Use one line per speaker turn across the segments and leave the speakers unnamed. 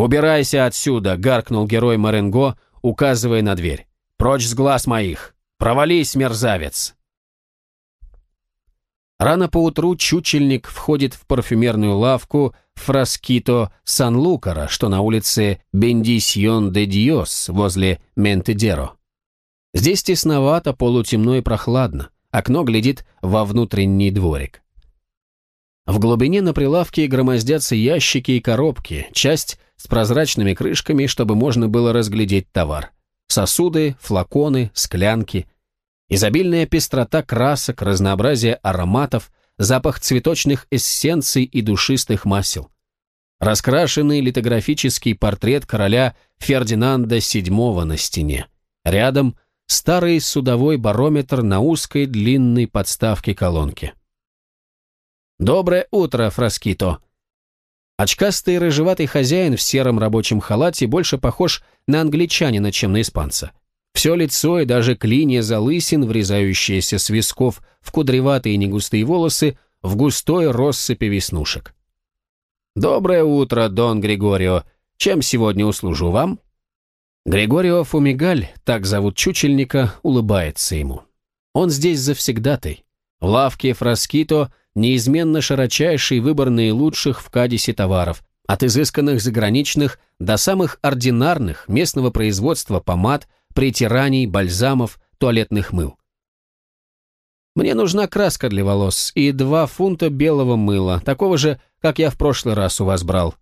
«Убирайся отсюда!» — гаркнул герой Маренго, указывая на дверь. «Прочь с глаз моих! Провались, мерзавец!» Рано поутру чучельник входит в парфюмерную лавку Фраскито Сан-Лукара, что на улице Бендисьон де Диос возле Ментедеро. Здесь тесновато, полутемно и прохладно. Окно глядит во внутренний дворик. В глубине на прилавке громоздятся ящики и коробки, часть с прозрачными крышками, чтобы можно было разглядеть товар. Сосуды, флаконы, склянки – Изобильная пестрота красок, разнообразие ароматов, запах цветочных эссенций и душистых масел. Раскрашенный литографический портрет короля Фердинанда VII на стене. Рядом старый судовой барометр на узкой длинной подставке колонки. «Доброе утро, Фраскито!» Очкастый рыжеватый хозяин в сером рабочем халате больше похож на англичанина, чем на испанца. Все лицо и даже клинья залысин, врезающиеся с висков в кудреватые негустые волосы, в густой россыпи веснушек. «Доброе утро, Дон Григорио. Чем сегодня услужу вам?» Григорио Фумигаль, так зовут чучельника, улыбается ему. Он здесь завсегдатый. В Фраскито неизменно широчайший выбор наилучших в Кадисе товаров, от изысканных заграничных до самых ординарных местного производства помад – притираний, бальзамов, туалетных мыл. Мне нужна краска для волос и два фунта белого мыла, такого же, как я в прошлый раз у вас брал.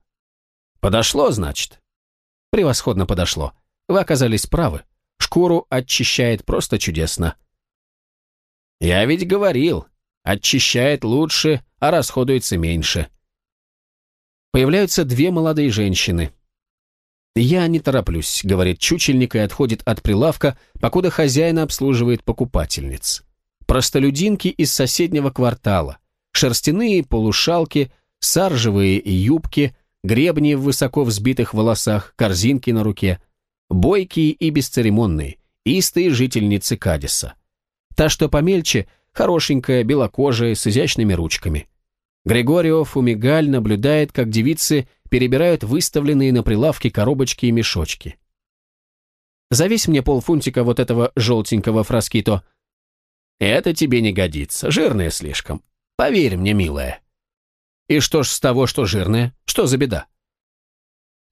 Подошло, значит? Превосходно подошло. Вы оказались правы. Шкуру очищает просто чудесно. Я ведь говорил, очищает лучше, а расходуется меньше. Появляются две молодые женщины. «Я не тороплюсь», — говорит чучельник и отходит от прилавка, покуда хозяин обслуживает покупательниц. Простолюдинки из соседнего квартала. Шерстяные полушалки, саржевые юбки, гребни в высоко взбитых волосах, корзинки на руке. Бойкие и бесцеремонные, истые жительницы Кадиса. Та, что помельче, хорошенькая, белокожая, с изящными ручками. Григорио Фумигаль наблюдает, как девицы перебирают выставленные на прилавке коробочки и мешочки. «Завесь мне полфунтика вот этого желтенького фраскито». «Это тебе не годится, жирное слишком. Поверь мне, милая». «И что ж с того, что жирное? Что за беда?»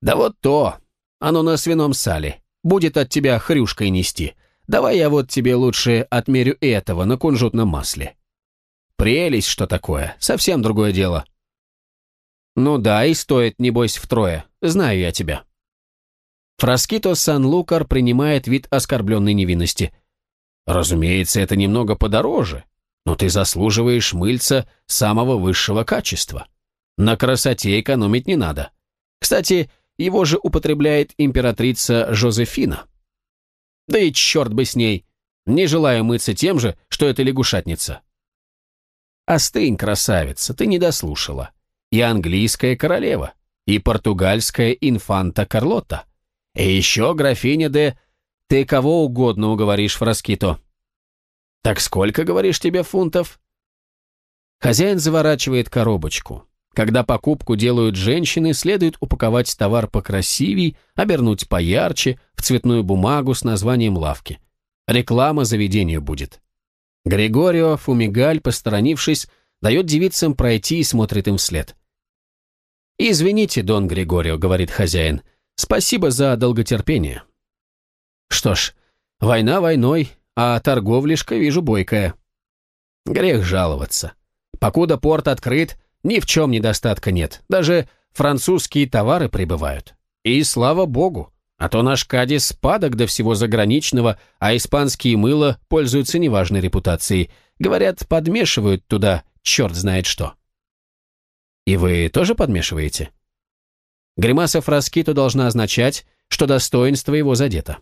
«Да вот то. Оно на свином сале. Будет от тебя хрюшкой нести. Давай я вот тебе лучше отмерю этого на кунжутном масле». «Прелесть, что такое. Совсем другое дело». «Ну да, и стоит, небось, втрое. Знаю я тебя». Фраскито Сан-Лукар принимает вид оскорбленной невинности. «Разумеется, это немного подороже, но ты заслуживаешь мыльца самого высшего качества. На красоте экономить не надо. Кстати, его же употребляет императрица Жозефина. Да и черт бы с ней, не желаю мыться тем же, что это лягушатница». «Остынь, красавица, ты не дослушала и английская королева, и португальская инфанта Карлотта, и еще графиня де... Ты кого угодно уговоришь, Фраскито. Так сколько, говоришь, тебе фунтов? Хозяин заворачивает коробочку. Когда покупку делают женщины, следует упаковать товар покрасивей, обернуть поярче, в цветную бумагу с названием лавки. Реклама заведению будет. Григорио Фумигаль, посторонившись, дает девицам пройти и смотрит им вслед. «Извините, Дон Григорио», — говорит хозяин, — «спасибо за долготерпение». Что ж, война войной, а торговлишка, вижу, бойкая. Грех жаловаться. Покуда порт открыт, ни в чем недостатка нет. Даже французские товары прибывают. И слава богу, а то наш Кадис падок до всего заграничного, а испанские мыло пользуются неважной репутацией. Говорят, подмешивают туда черт знает что. И вы тоже подмешиваете? Гримаса Фраскито должна означать, что достоинство его задето.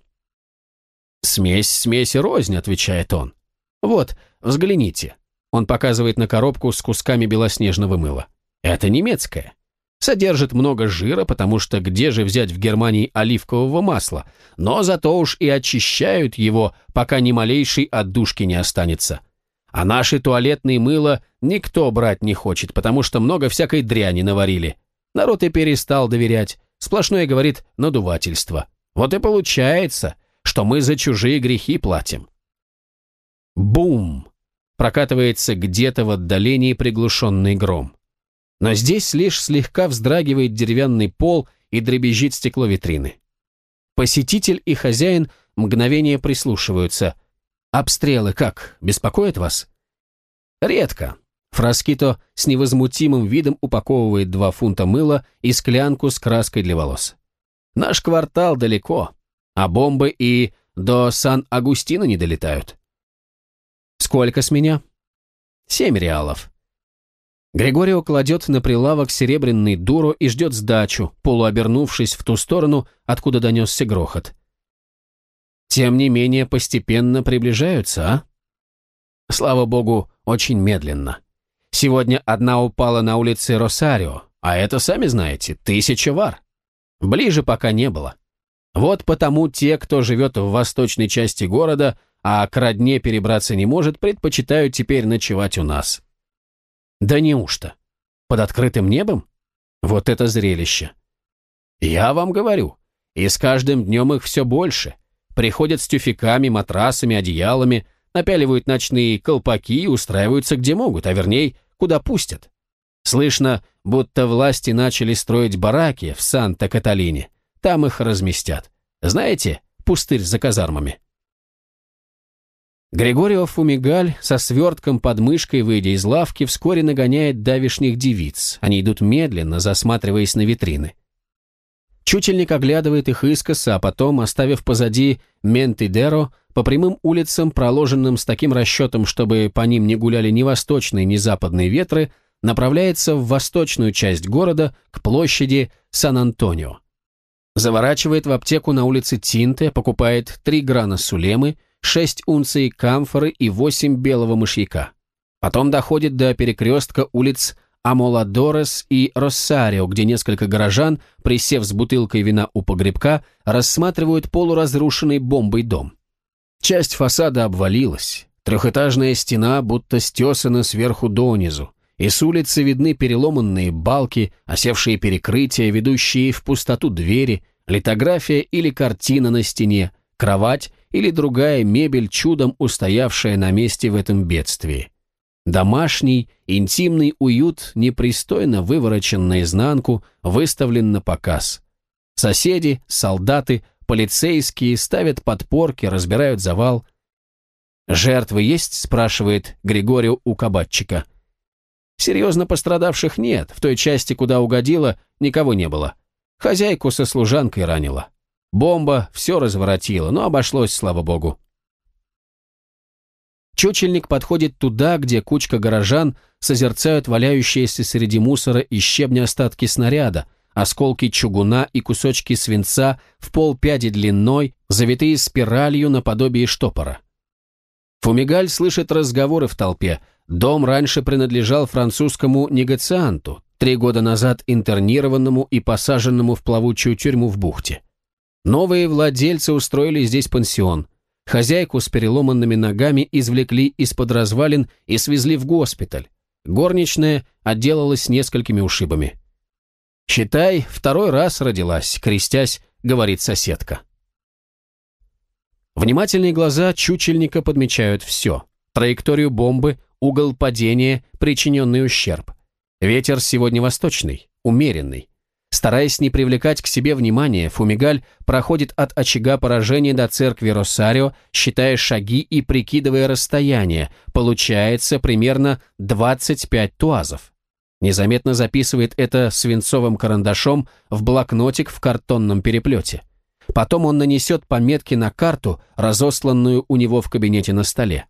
«Смесь смеси рознь», — отвечает он. «Вот, взгляните». Он показывает на коробку с кусками белоснежного мыла. «Это немецкое. Содержит много жира, потому что где же взять в Германии оливкового масла? Но зато уж и очищают его, пока ни малейшей отдушки не останется. А наши туалетные мыло никто брать не хочет, потому что много всякой дряни наварили. Народ и перестал доверять. сплошное, говорит, надувательство. Вот и получается, что мы за чужие грехи платим. Бум! Прокатывается где-то в отдалении приглушенный гром. Но здесь лишь слегка вздрагивает деревянный пол и дребезжит стекло витрины. Посетитель и хозяин мгновение прислушиваются. «Обстрелы как, беспокоят вас?» «Редко». Фраскито с невозмутимым видом упаковывает два фунта мыла и склянку с краской для волос. «Наш квартал далеко, а бомбы и до Сан-Агустина не долетают». «Сколько с меня?» «Семь реалов». Григорио кладет на прилавок серебряный дуро и ждет сдачу, полуобернувшись в ту сторону, откуда донесся грохот. Тем не менее, постепенно приближаются, а? Слава богу, очень медленно. Сегодня одна упала на улице Росарио, а это, сами знаете, тысяча вар. Ближе пока не было. Вот потому те, кто живет в восточной части города, а к родне перебраться не может, предпочитают теперь ночевать у нас. Да неужто? Под открытым небом? Вот это зрелище. Я вам говорю, и с каждым днем их все больше. Приходят с тюфяками, матрасами, одеялами, напяливают ночные колпаки и устраиваются где могут, а вернее, куда пустят. Слышно, будто власти начали строить бараки в Санта-Каталине. Там их разместят. Знаете, пустырь за казармами. Григорио Фумигаль со свертком под мышкой, выйдя из лавки, вскоре нагоняет давишних девиц. Они идут медленно, засматриваясь на витрины. Чучельник оглядывает их искоса, а потом, оставив позади Ментидеро, по прямым улицам, проложенным с таким расчетом, чтобы по ним не гуляли ни восточные, ни западные ветры, направляется в восточную часть города, к площади Сан-Антонио. Заворачивает в аптеку на улице Тинте, покупает три грана сулемы, 6 унций камфоры и 8 белого мышьяка. Потом доходит до перекрестка улиц Амоладорес и Россарио, где несколько горожан, присев с бутылкой вина у погребка, рассматривают полуразрушенный бомбой дом. Часть фасада обвалилась, трехэтажная стена будто стесана сверху донизу, и с улицы видны переломанные балки, осевшие перекрытия, ведущие в пустоту двери, литография или картина на стене, кровать или другая мебель, чудом устоявшая на месте в этом бедствии. Домашний, интимный уют, непристойно выворочен наизнанку, выставлен на показ. Соседи, солдаты, полицейские ставят подпорки, разбирают завал. «Жертвы есть?» – спрашивает Григорию у кабатчика. «Серьезно пострадавших нет, в той части, куда угодило, никого не было. Хозяйку со служанкой ранила». Бомба все разворотила, но обошлось, слава богу. Чучельник подходит туда, где кучка горожан созерцают валяющиеся среди мусора и щебня остатки снаряда, осколки чугуна и кусочки свинца в полпяди длиной, завитые спиралью наподобие штопора. Фумигаль слышит разговоры в толпе. Дом раньше принадлежал французскому негацианту, три года назад интернированному и посаженному в плавучую тюрьму в бухте. Новые владельцы устроили здесь пансион. Хозяйку с переломанными ногами извлекли из-под развалин и свезли в госпиталь. Горничная отделалась несколькими ушибами. «Считай, второй раз родилась, крестясь», — говорит соседка. Внимательные глаза чучельника подмечают все. Траекторию бомбы, угол падения, причиненный ущерб. Ветер сегодня восточный, умеренный. Стараясь не привлекать к себе внимания, Фумигаль проходит от очага поражения до церкви Росарио, считая шаги и прикидывая расстояние. Получается примерно 25 туазов. Незаметно записывает это свинцовым карандашом в блокнотик в картонном переплете. Потом он нанесет пометки на карту, разосланную у него в кабинете на столе.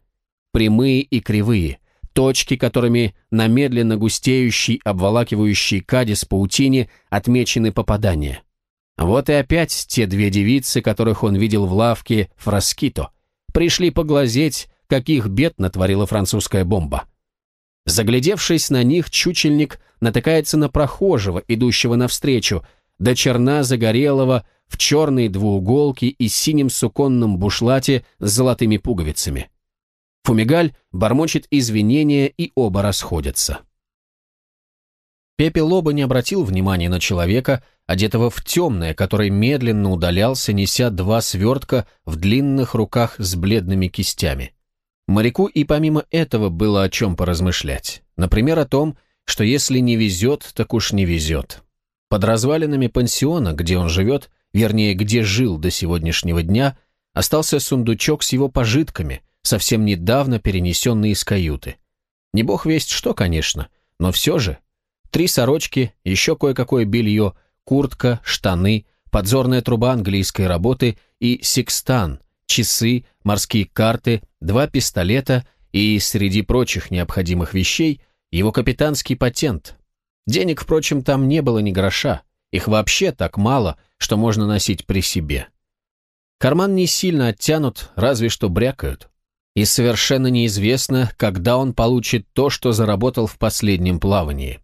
Прямые и кривые, точки, которыми на медленно густеющей, обволакивающей кадис паутине отмечены попадания. Вот и опять те две девицы, которых он видел в лавке Фраскито, пришли поглазеть, каких бед натворила французская бомба. Заглядевшись на них, чучельник натыкается на прохожего, идущего навстречу, до черна загорелого, в черной двууголке и синем суконном бушлате с золотыми пуговицами. Фумигаль бормочет извинения, и оба расходятся. Пепе Лоба не обратил внимания на человека, одетого в темное, который медленно удалялся, неся два свертка в длинных руках с бледными кистями. Моряку и помимо этого было о чем поразмышлять. Например, о том, что если не везет, так уж не везет. Под развалинами пансиона, где он живет, вернее, где жил до сегодняшнего дня, остался сундучок с его пожитками, совсем недавно перенесенный из каюты. Не бог весть что, конечно, но все же Три сорочки, еще кое-какое белье, куртка, штаны, подзорная труба английской работы и секстан, часы, морские карты, два пистолета и, среди прочих необходимых вещей, его капитанский патент. Денег, впрочем, там не было ни гроша. Их вообще так мало, что можно носить при себе. Карман не сильно оттянут, разве что брякают. И совершенно неизвестно, когда он получит то, что заработал в последнем плавании.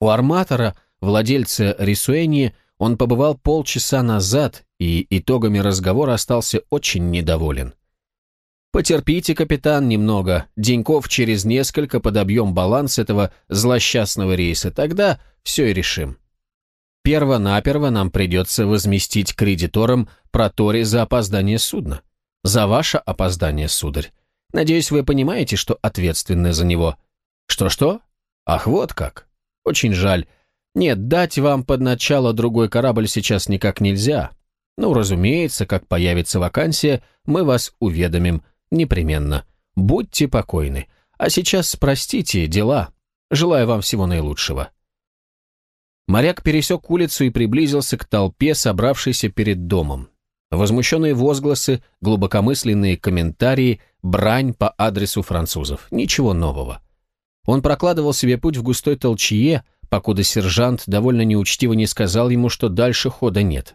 У арматора, владельца Рисуэни, он побывал полчаса назад и итогами разговора остался очень недоволен. «Потерпите, капитан, немного. Деньков через несколько подобьем баланс этого злосчастного рейса. Тогда все и решим. Перво-наперво нам придется возместить кредиторам протори за опоздание судна. За ваше опоздание, сударь. Надеюсь, вы понимаете, что ответственны за него. Что-что? Ах, вот как. Очень жаль. Нет, дать вам под начало другой корабль сейчас никак нельзя. Ну, разумеется, как появится вакансия, мы вас уведомим. Непременно. Будьте покойны. А сейчас простите, дела. Желаю вам всего наилучшего. Моряк пересек улицу и приблизился к толпе, собравшейся перед домом. Возмущенные возгласы, глубокомысленные комментарии, брань по адресу французов. Ничего нового. Он прокладывал себе путь в густой толчье, покуда сержант довольно неучтиво не сказал ему, что дальше хода нет.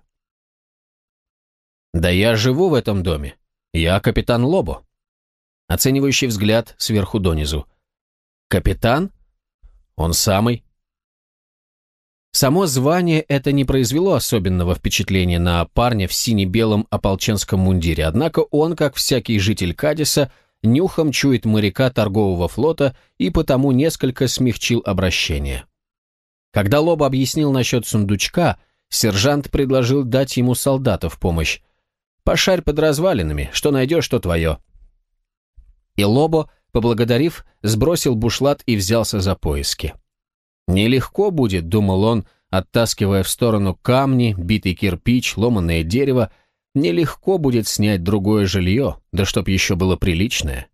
«Да я живу в этом доме. Я капитан Лобо». Оценивающий взгляд сверху донизу. «Капитан? Он самый». Само звание это не произвело особенного впечатления на парня в сине-белом ополченском мундире, однако он, как всякий житель Кадиса, нюхом чует моряка торгового флота и потому несколько смягчил обращение. Когда Лоба объяснил насчет сундучка, сержант предложил дать ему солдата в помощь. «Пошарь под развалинами, что найдешь, то твое». И Лобо, поблагодарив, сбросил бушлат и взялся за поиски. «Нелегко будет», — думал он, оттаскивая в сторону камни, битый кирпич, ломаное дерево, нелегко будет снять другое жилье, да чтоб еще было приличное.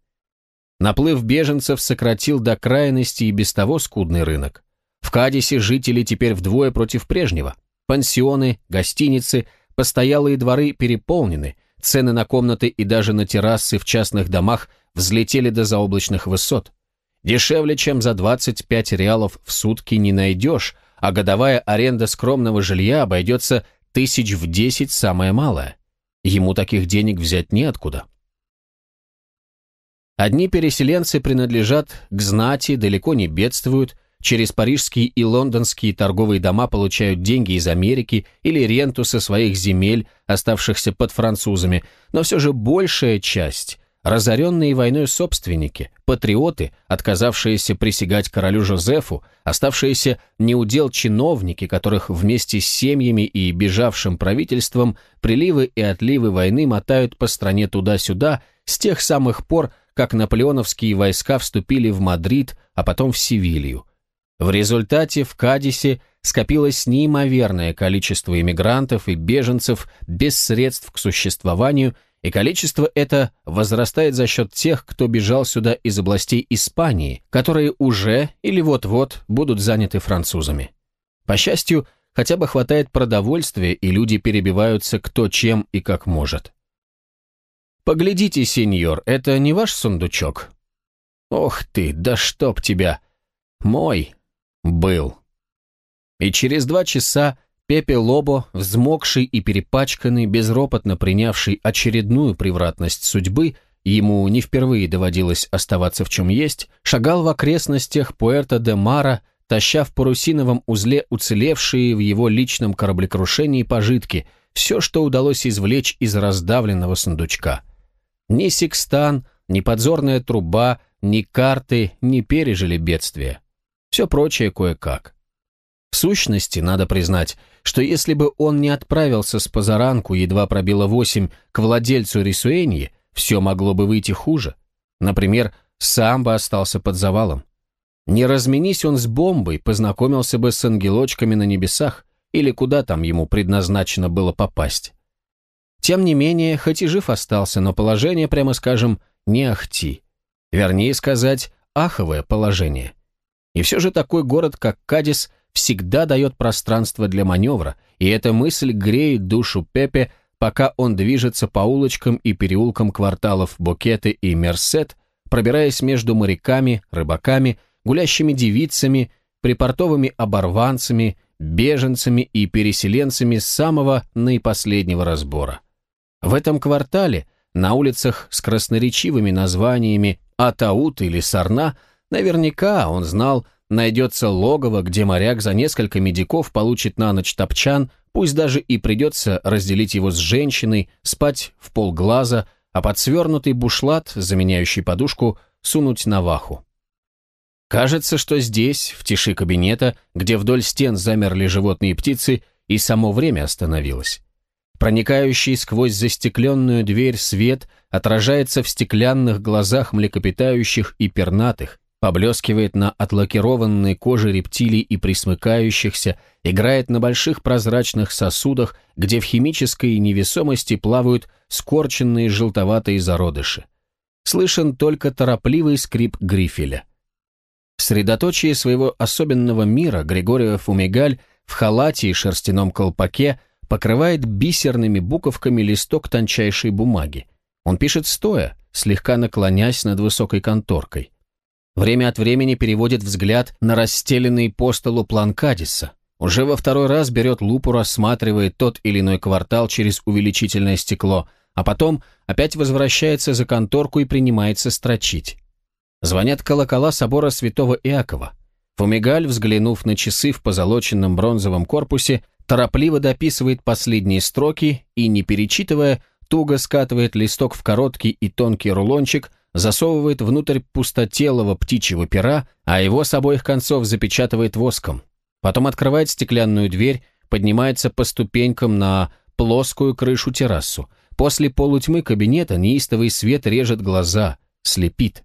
Наплыв беженцев сократил до крайности и без того скудный рынок. В Кадисе жители теперь вдвое против прежнего. Пансионы, гостиницы, постоялые дворы переполнены, цены на комнаты и даже на террасы в частных домах взлетели до заоблачных высот. Дешевле, чем за 25 реалов в сутки не найдешь, а годовая аренда скромного жилья обойдется тысяч в десять самое малое. Ему таких денег взять неоткуда. Одни переселенцы принадлежат к знати, далеко не бедствуют, через парижские и лондонские торговые дома получают деньги из Америки или ренту со своих земель, оставшихся под французами, но все же большая часть Разоренные войной собственники, патриоты, отказавшиеся присягать королю Жозефу, оставшиеся неудел чиновники, которых вместе с семьями и бежавшим правительством приливы и отливы войны мотают по стране туда-сюда с тех самых пор, как наполеоновские войска вступили в Мадрид, а потом в Севилью. В результате в Кадисе скопилось неимоверное количество иммигрантов и беженцев без средств к существованию и количество это возрастает за счет тех, кто бежал сюда из областей Испании, которые уже или вот-вот будут заняты французами. По счастью, хотя бы хватает продовольствия, и люди перебиваются кто чем и как может. «Поглядите, сеньор, это не ваш сундучок?» «Ох ты, да чтоб тебя!» «Мой был». И через два часа Пепе Лобо, взмокший и перепачканный, безропотно принявший очередную превратность судьбы, ему не впервые доводилось оставаться в чем есть, шагал в окрестностях Пуэрто-де-Мара, таща в парусиновом узле уцелевшие в его личном кораблекрушении пожитки, все, что удалось извлечь из раздавленного сундучка. Ни секстан, ни подзорная труба, ни карты не пережили бедствия. Все прочее кое-как. В сущности, надо признать, что если бы он не отправился с позаранку, едва пробило восемь, к владельцу Рисуэньи, все могло бы выйти хуже. Например, сам бы остался под завалом. Не разменись он с бомбой, познакомился бы с ангелочками на небесах, или куда там ему предназначено было попасть. Тем не менее, хоть и жив остался, но положение, прямо скажем, не ахти. Вернее сказать, аховое положение. И все же такой город, как Кадис, всегда дает пространство для маневра, и эта мысль греет душу Пепе, пока он движется по улочкам и переулкам кварталов Букеты и Мерсет, пробираясь между моряками, рыбаками, гулящими девицами, припортовыми оборванцами, беженцами и переселенцами самого наипоследнего разбора. В этом квартале, на улицах с красноречивыми названиями Атаут или Сарна, наверняка, он знал, найдется логово, где моряк за несколько медиков получит на ночь топчан, пусть даже и придется разделить его с женщиной, спать в полглаза, а под свернутый бушлат, заменяющий подушку, сунуть на ваху. Кажется, что здесь, в тиши кабинета, где вдоль стен замерли животные и птицы, и само время остановилось. Проникающий сквозь застекленную дверь свет отражается в стеклянных глазах млекопитающих и пернатых, поблескивает на отлакированной коже рептилий и присмыкающихся, играет на больших прозрачных сосудах, где в химической невесомости плавают скорченные желтоватые зародыши. Слышен только торопливый скрип грифеля. В средоточии своего особенного мира Григория Фумигаль в халате и шерстяном колпаке покрывает бисерными буковками листок тончайшей бумаги. Он пишет стоя, слегка наклонясь над высокой конторкой. Время от времени переводит взгляд на расстеленный по столу план Кадиса. Уже во второй раз берет лупу, рассматривает тот или иной квартал через увеличительное стекло, а потом опять возвращается за конторку и принимается строчить. Звонят колокола собора святого Иакова. Фумигаль, взглянув на часы в позолоченном бронзовом корпусе, торопливо дописывает последние строки и, не перечитывая, туго скатывает листок в короткий и тонкий рулончик, засовывает внутрь пустотелого птичьего пера, а его с обоих концов запечатывает воском. Потом открывает стеклянную дверь, поднимается по ступенькам на плоскую крышу террасу. После полутьмы кабинета неистовый свет режет глаза, слепит.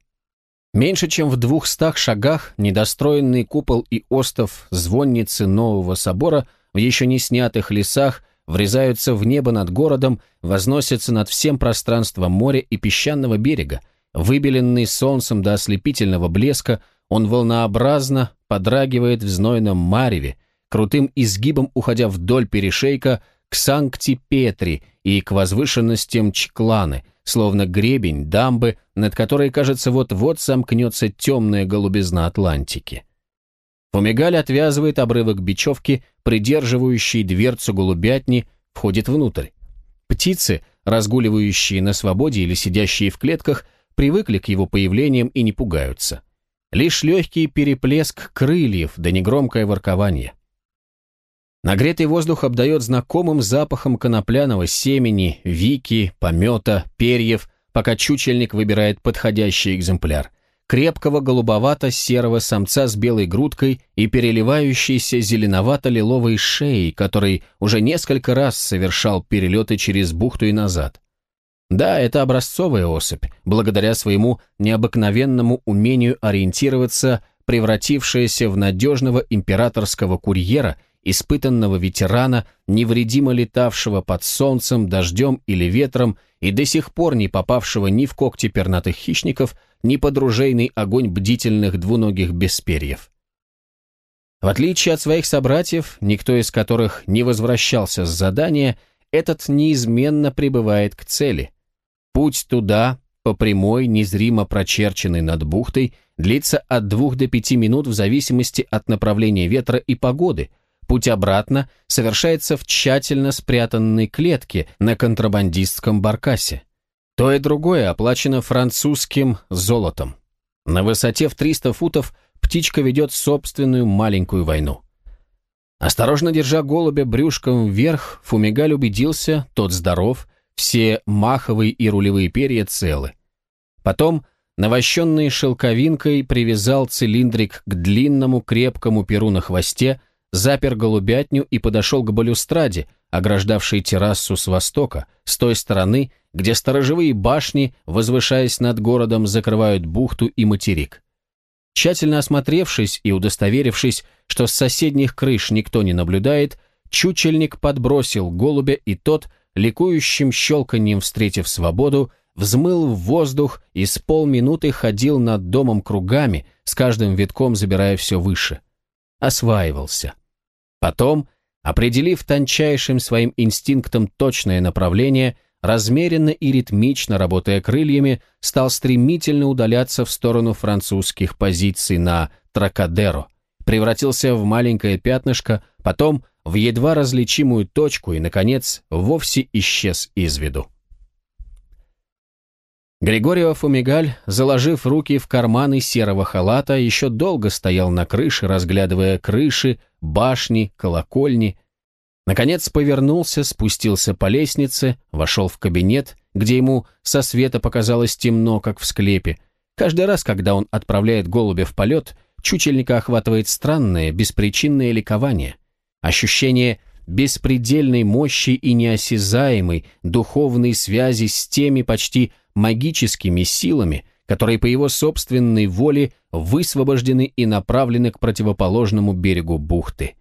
Меньше чем в двухстах шагах недостроенный купол и остов звонницы нового собора в еще не снятых лесах врезаются в небо над городом, возносятся над всем пространством моря и песчаного берега, Выбеленный солнцем до ослепительного блеска, он волнообразно подрагивает в знойном мареве, крутым изгибом уходя вдоль перешейка к Санкти-Петри и к возвышенностям Чкланы, словно гребень дамбы, над которой, кажется, вот-вот сомкнется темная голубизна Атлантики. Фумигаль отвязывает обрывок бечевки, придерживающий дверцу голубятни, входит внутрь. Птицы, разгуливающие на свободе или сидящие в клетках, привыкли к его появлениям и не пугаются. Лишь легкий переплеск крыльев да негромкое воркование. Нагретый воздух обдает знакомым запахом конопляного семени, вики, помета, перьев, пока чучельник выбирает подходящий экземпляр. Крепкого голубовато-серого самца с белой грудкой и переливающейся зеленовато-лиловой шеей, который уже несколько раз совершал перелеты через бухту и назад. Да, это образцовая особь, благодаря своему необыкновенному умению ориентироваться, превратившаяся в надежного императорского курьера, испытанного ветерана, невредимо летавшего под солнцем, дождем или ветром и до сих пор не попавшего ни в когти пернатых хищников, ни под ружейный огонь бдительных двуногих бесперьев. В отличие от своих собратьев, никто из которых не возвращался с задания, этот неизменно прибывает к цели – Путь туда, по прямой, незримо прочерченной над бухтой, длится от двух до пяти минут в зависимости от направления ветра и погоды. Путь обратно совершается в тщательно спрятанной клетке на контрабандистском баркасе. То и другое оплачено французским золотом. На высоте в 300 футов птичка ведет собственную маленькую войну. Осторожно держа голубя брюшком вверх, Фумигаль убедился, тот здоров, все маховые и рулевые перья целы. Потом, навощенный шелковинкой, привязал цилиндрик к длинному крепкому перу на хвосте, запер голубятню и подошел к балюстраде, ограждавшей террасу с востока, с той стороны, где сторожевые башни, возвышаясь над городом, закрывают бухту и материк. Тщательно осмотревшись и удостоверившись, что с соседних крыш никто не наблюдает, чучельник подбросил голубя, и тот, ликующим щелканьем встретив свободу, взмыл в воздух и с полминуты ходил над домом кругами, с каждым витком забирая все выше. Осваивался. Потом, определив тончайшим своим инстинктом точное направление, размеренно и ритмично работая крыльями, стал стремительно удаляться в сторону французских позиций на Тракадеро, превратился в маленькое пятнышко, потом в едва различимую точку и, наконец, вовсе исчез из виду. Григорио Фумигаль, заложив руки в карманы серого халата, еще долго стоял на крыше, разглядывая крыши, башни, колокольни. Наконец повернулся, спустился по лестнице, вошел в кабинет, где ему со света показалось темно, как в склепе. Каждый раз, когда он отправляет голубя в полет, чучельника охватывает странное, беспричинное ликование. Ощущение беспредельной мощи и неосязаемой духовной связи с теми почти магическими силами, которые по его собственной воле высвобождены и направлены к противоположному берегу бухты.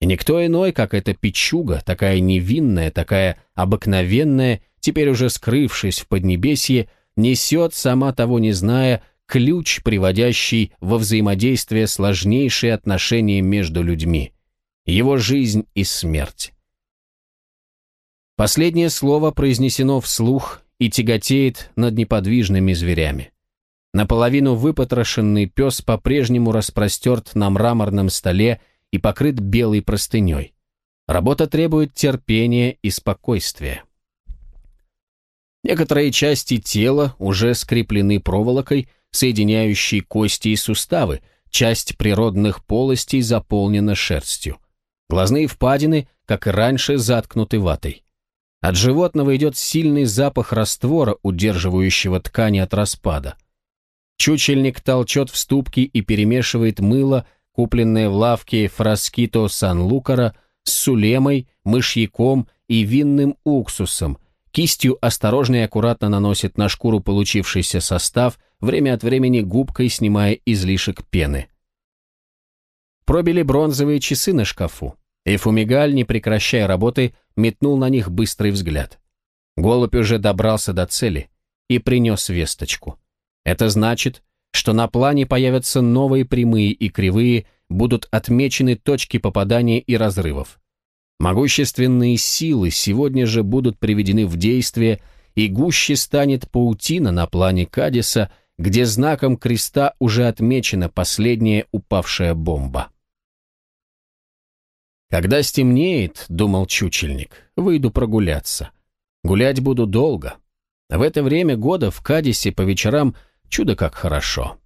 И никто иной, как эта печуга, такая невинная, такая обыкновенная, теперь уже скрывшись в Поднебесье, несет, сама того не зная, ключ, приводящий во взаимодействие сложнейшие отношения между людьми, его жизнь и смерть. Последнее слово произнесено вслух и тяготеет над неподвижными зверями. Наполовину выпотрошенный пес по-прежнему распростерт на мраморном столе и покрыт белой простыней. Работа требует терпения и спокойствия. Некоторые части тела уже скреплены проволокой, соединяющей кости и суставы, часть природных полостей заполнена шерстью. Глазные впадины, как и раньше, заткнуты ватой. От животного идет сильный запах раствора, удерживающего ткани от распада. Чучельник толчет в ступки и перемешивает мыло, купленное в лавке Фраскито Сан-Лукара, с сулемой, мышьяком и винным уксусом, кистью осторожно и аккуратно наносит на шкуру получившийся состав, время от времени губкой снимая излишек пены. Пробили бронзовые часы на шкафу. И Фумигаль, не прекращая работы, метнул на них быстрый взгляд. Голубь уже добрался до цели и принес весточку. Это значит, что на плане появятся новые прямые и кривые, будут отмечены точки попадания и разрывов. Могущественные силы сегодня же будут приведены в действие, и гуще станет паутина на плане Кадиса, где знаком креста уже отмечена последняя упавшая бомба. «Когда стемнеет, — думал чучельник, — выйду прогуляться. Гулять буду долго. В это время года в Кадисе по вечерам чудо как хорошо».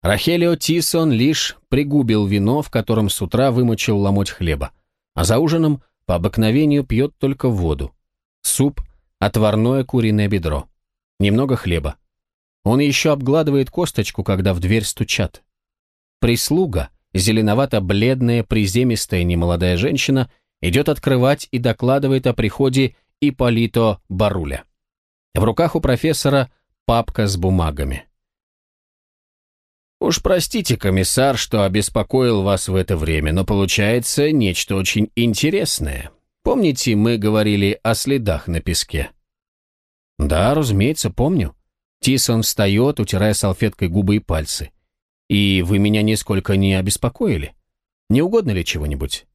Рахелио Тисон лишь пригубил вино, в котором с утра вымочил ломоть хлеба, а за ужином по обыкновению пьет только воду. Суп, отварное куриное бедро. Немного хлеба. Он еще обгладывает косточку, когда в дверь стучат. Прислуга — зеленовато-бледная, приземистая немолодая женщина идет открывать и докладывает о приходе Иполито Баруля. В руках у профессора папка с бумагами. «Уж простите, комиссар, что обеспокоил вас в это время, но получается нечто очень интересное. Помните, мы говорили о следах на песке?» «Да, разумеется, помню». Тисон встает, утирая салфеткой губы и пальцы. И вы меня нисколько не обеспокоили? Не угодно ли чего-нибудь?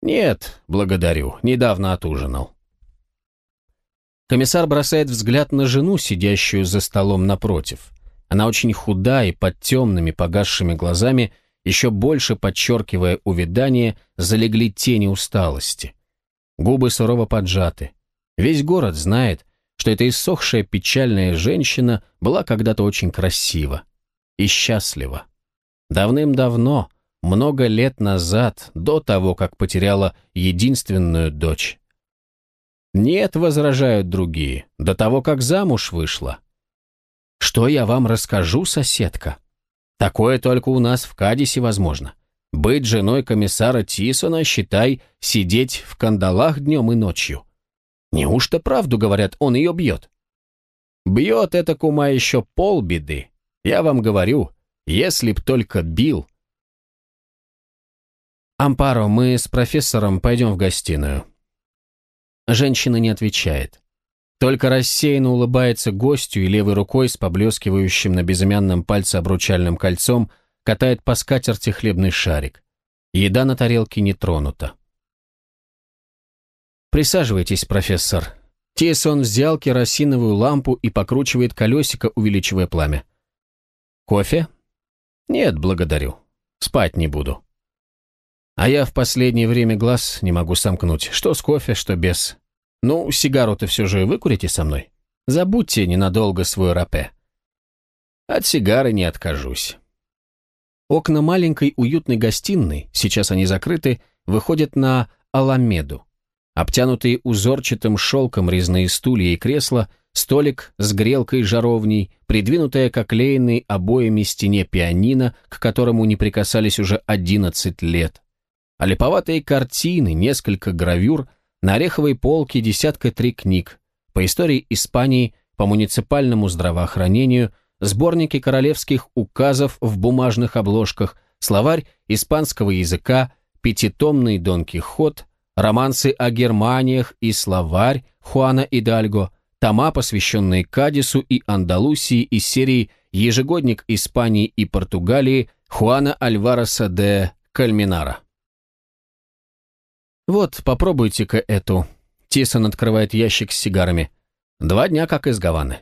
Нет, благодарю, недавно отужинал. Комиссар бросает взгляд на жену, сидящую за столом напротив. Она очень худа и под темными погасшими глазами, еще больше подчеркивая увядание, залегли тени усталости. Губы сурово поджаты. Весь город знает, что эта иссохшая печальная женщина была когда-то очень красива и счастлива. Давным-давно, много лет назад, до того, как потеряла единственную дочь. Нет, возражают другие, до того, как замуж вышла. Что я вам расскажу, соседка? Такое только у нас в Кадисе возможно. Быть женой комиссара Тисона, считай, сидеть в кандалах днем и ночью. Неужто правду говорят, он ее бьет? Бьет это кума еще полбеды. Я вам говорю, если б только бил. Ампаро, мы с профессором пойдем в гостиную. Женщина не отвечает. Только рассеянно улыбается гостю и левой рукой с поблескивающим на безымянном пальце обручальным кольцом катает по скатерти хлебный шарик. Еда на тарелке не тронута. «Присаживайтесь, профессор». Тисон взял керосиновую лампу и покручивает колесико, увеличивая пламя. «Кофе?» «Нет, благодарю. Спать не буду». «А я в последнее время глаз не могу сомкнуть. Что с кофе, что без. Ну, сигару-то все же выкурите со мной. Забудьте ненадолго свой рапе». «От сигары не откажусь». Окна маленькой уютной гостиной, сейчас они закрыты, выходят на Аламеду. Обтянутые узорчатым шелком резные стулья и кресла, столик с грелкой жаровней, придвинутая к оклеенной обоями стене пианино, к которому не прикасались уже 11 лет. А липоватые картины, несколько гравюр, на ореховой полке десятка три книг, по истории Испании, по муниципальному здравоохранению, сборники королевских указов в бумажных обложках, словарь испанского языка, пятитомный Дон Кихот, романсы о Германиях и словарь Хуана Идальго, тома, посвященные Кадису и Андалусии из серии «Ежегодник Испании и Португалии» Хуана Альвареса де Кальминара. «Вот, попробуйте-ка эту». Тисон открывает ящик с сигарами. Два дня как из Гаваны.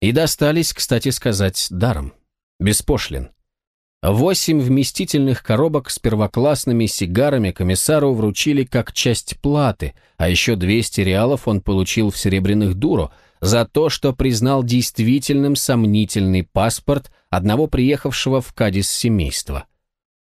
И достались, кстати сказать, даром. Без пошлин. Восемь вместительных коробок с первоклассными сигарами комиссару вручили как часть платы, а еще 200 реалов он получил в серебряных дуро за то, что признал действительным сомнительный паспорт одного приехавшего в Кадис семейства.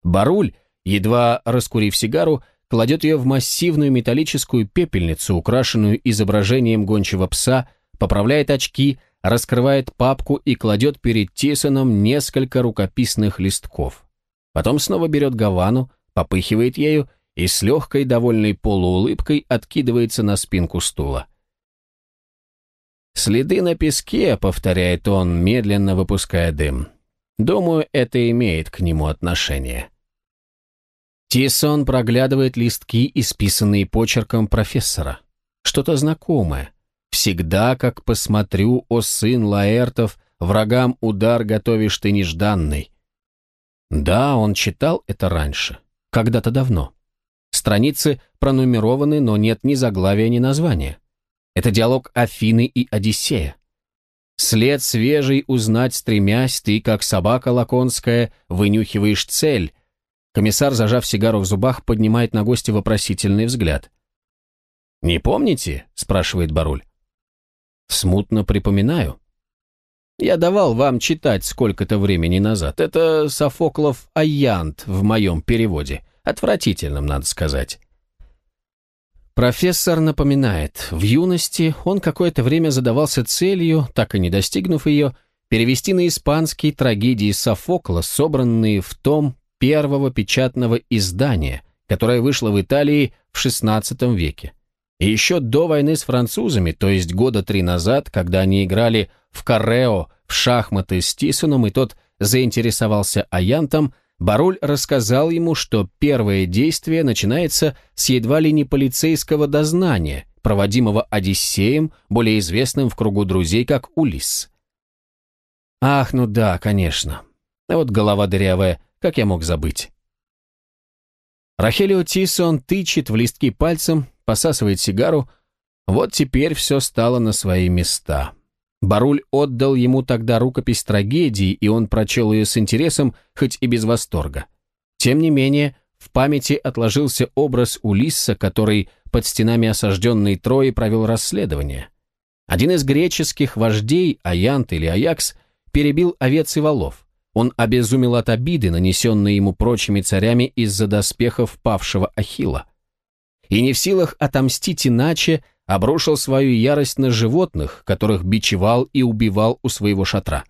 Баруль, едва раскурив сигару, кладет ее в массивную металлическую пепельницу, украшенную изображением гончего пса, поправляет очки, раскрывает папку и кладет перед Тисоном несколько рукописных листков. Потом снова берет Гавану, попыхивает ею и с легкой довольной полуулыбкой откидывается на спинку стула. «Следы на песке», — повторяет он, медленно выпуская дым. «Думаю, это имеет к нему отношение». Тисон проглядывает листки, исписанные почерком профессора. Что-то знакомое. Всегда, как посмотрю, о сын Лаэртов, врагам удар готовишь ты нежданный. Да, он читал это раньше, когда-то давно. Страницы пронумерованы, но нет ни заглавия, ни названия. Это диалог Афины и Одиссея. След свежий узнать стремясь, ты, как собака лаконская, вынюхиваешь цель. Комиссар, зажав сигару в зубах, поднимает на гостя вопросительный взгляд. «Не помните?» – спрашивает Баруль. Смутно припоминаю. Я давал вам читать сколько-то времени назад. Это Софоклов Аянт в моем переводе. Отвратительным, надо сказать. Профессор напоминает, в юности он какое-то время задавался целью, так и не достигнув ее, перевести на испанский трагедии Софокла, собранные в том первого печатного издания, которое вышло в Италии в XVI веке. И еще до войны с французами, то есть года три назад, когда они играли в Каррео в шахматы с Тисоном, и тот заинтересовался Аянтом, Баруль рассказал ему, что первое действие начинается с едва ли не полицейского дознания, проводимого Одиссеем, более известным в кругу друзей как Улисс. Ах, ну да, конечно. А вот голова дырявая, как я мог забыть? Рахелио Тисон тычет в листки пальцем, посасывает сигару. Вот теперь все стало на свои места. Баруль отдал ему тогда рукопись трагедии, и он прочел ее с интересом, хоть и без восторга. Тем не менее, в памяти отложился образ Улисса, который под стенами осажденной Трои провел расследование. Один из греческих вождей, Аянт или Аякс, перебил овец и волов. Он обезумел от обиды, нанесенной ему прочими царями из-за доспехов павшего Ахилла и не в силах отомстить иначе, обрушил свою ярость на животных, которых бичевал и убивал у своего шатра.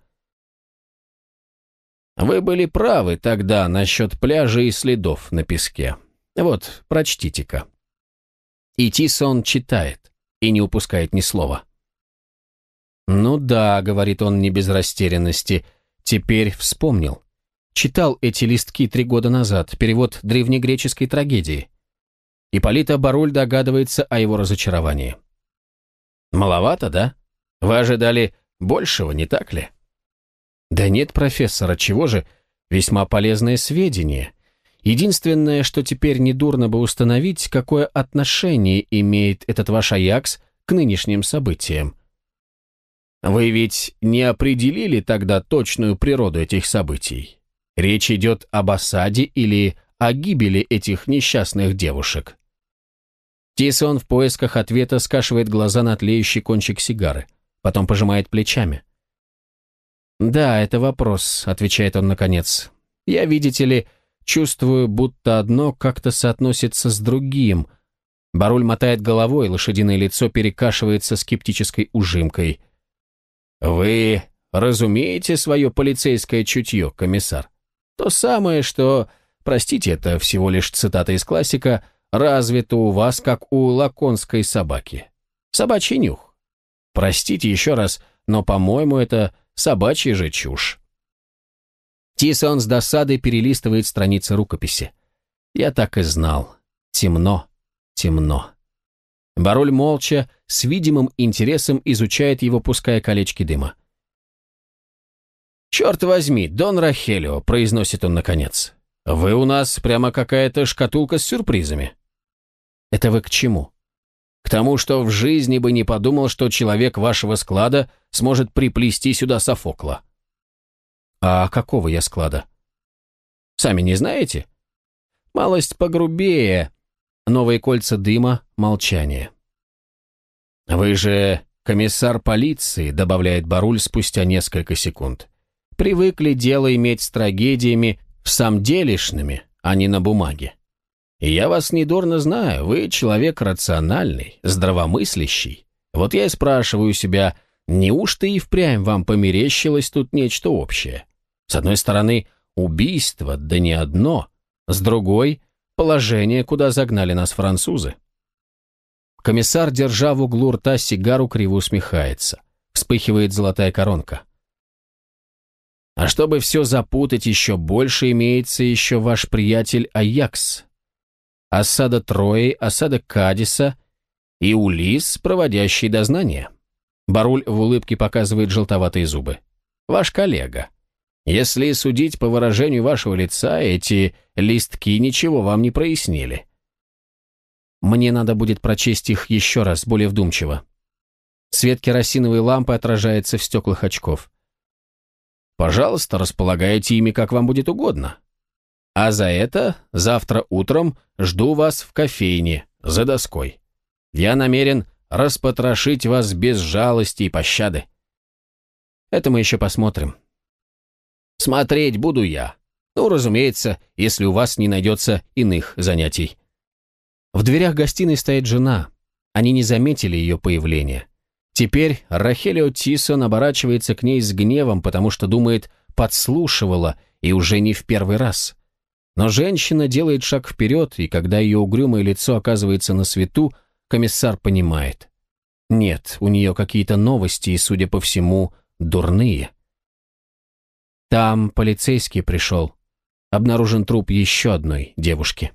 Вы были правы тогда насчет пляжа и следов на песке. Вот, прочтите-ка». И Тисон читает, и не упускает ни слова. «Ну да», — говорит он не без растерянности, — «теперь вспомнил. Читал эти листки три года назад, перевод древнегреческой трагедии. Ипполита Баруль догадывается о его разочаровании. Маловато, да? Вы ожидали большего, не так ли? Да нет, профессор, чего же? Весьма полезное сведения. Единственное, что теперь недурно бы установить, какое отношение имеет этот ваш Аякс к нынешним событиям. Вы ведь не определили тогда точную природу этих событий. Речь идет об осаде или о гибели этих несчастных девушек. Тисон в поисках ответа скашивает глаза на тлеющий кончик сигары, потом пожимает плечами. «Да, это вопрос», — отвечает он наконец. «Я, видите ли, чувствую, будто одно как-то соотносится с другим». Баруль мотает головой, лошадиное лицо перекашивается скептической ужимкой. «Вы разумеете свое полицейское чутье, комиссар? То самое, что, простите, это всего лишь цитата из классика — развито у вас, как у лаконской собаки. Собачий нюх. Простите еще раз, но, по-моему, это собачья же чушь. Тисон с досадой перелистывает страницы рукописи. Я так и знал. Темно, темно. Баруль молча, с видимым интересом изучает его, пуская колечки дыма. «Черт возьми, Дон Рахелио», — произносит он наконец. «Вы у нас прямо какая-то шкатулка с сюрпризами». Это вы к чему? К тому, что в жизни бы не подумал, что человек вашего склада сможет приплести сюда Софокла. А какого я склада? Сами не знаете? Малость погрубее. Новые кольца дыма, молчание. Вы же комиссар полиции, добавляет Баруль спустя несколько секунд. Привыкли дело иметь с трагедиями в самом делешными, а не на бумаге. И я вас недурно знаю, вы человек рациональный, здравомыслящий. Вот я и спрашиваю себя, неужто и впрямь вам померещилось тут нечто общее? С одной стороны, убийство, да не одно. С другой — положение, куда загнали нас французы. Комиссар, держа в углу рта сигару, криво усмехается. Вспыхивает золотая коронка. А чтобы все запутать еще больше, имеется еще ваш приятель Аякс, осада Трои, осада Кадиса и Улис, проводящий дознание. Баруль в улыбке показывает желтоватые зубы. Ваш коллега. Если судить по выражению вашего лица, эти листки ничего вам не прояснили. Мне надо будет прочесть их еще раз, более вдумчиво. Свет керосиновой лампы отражается в стеклах очков. Пожалуйста, располагайте ими, как вам будет угодно. А за это завтра утром жду вас в кофейне, за доской. Я намерен распотрошить вас без жалости и пощады. Это мы еще посмотрим. Смотреть буду я. Ну, разумеется, если у вас не найдется иных занятий. В дверях гостиной стоит жена. Они не заметили ее появления. Теперь Рахелио Тисон оборачивается к ней с гневом, потому что думает, подслушивала, и уже не в первый раз. Но женщина делает шаг вперед, и когда ее угрюмое лицо оказывается на свету, комиссар понимает. Нет, у нее какие-то новости, и, судя по всему, дурные. Там полицейский пришел. Обнаружен труп еще одной девушки.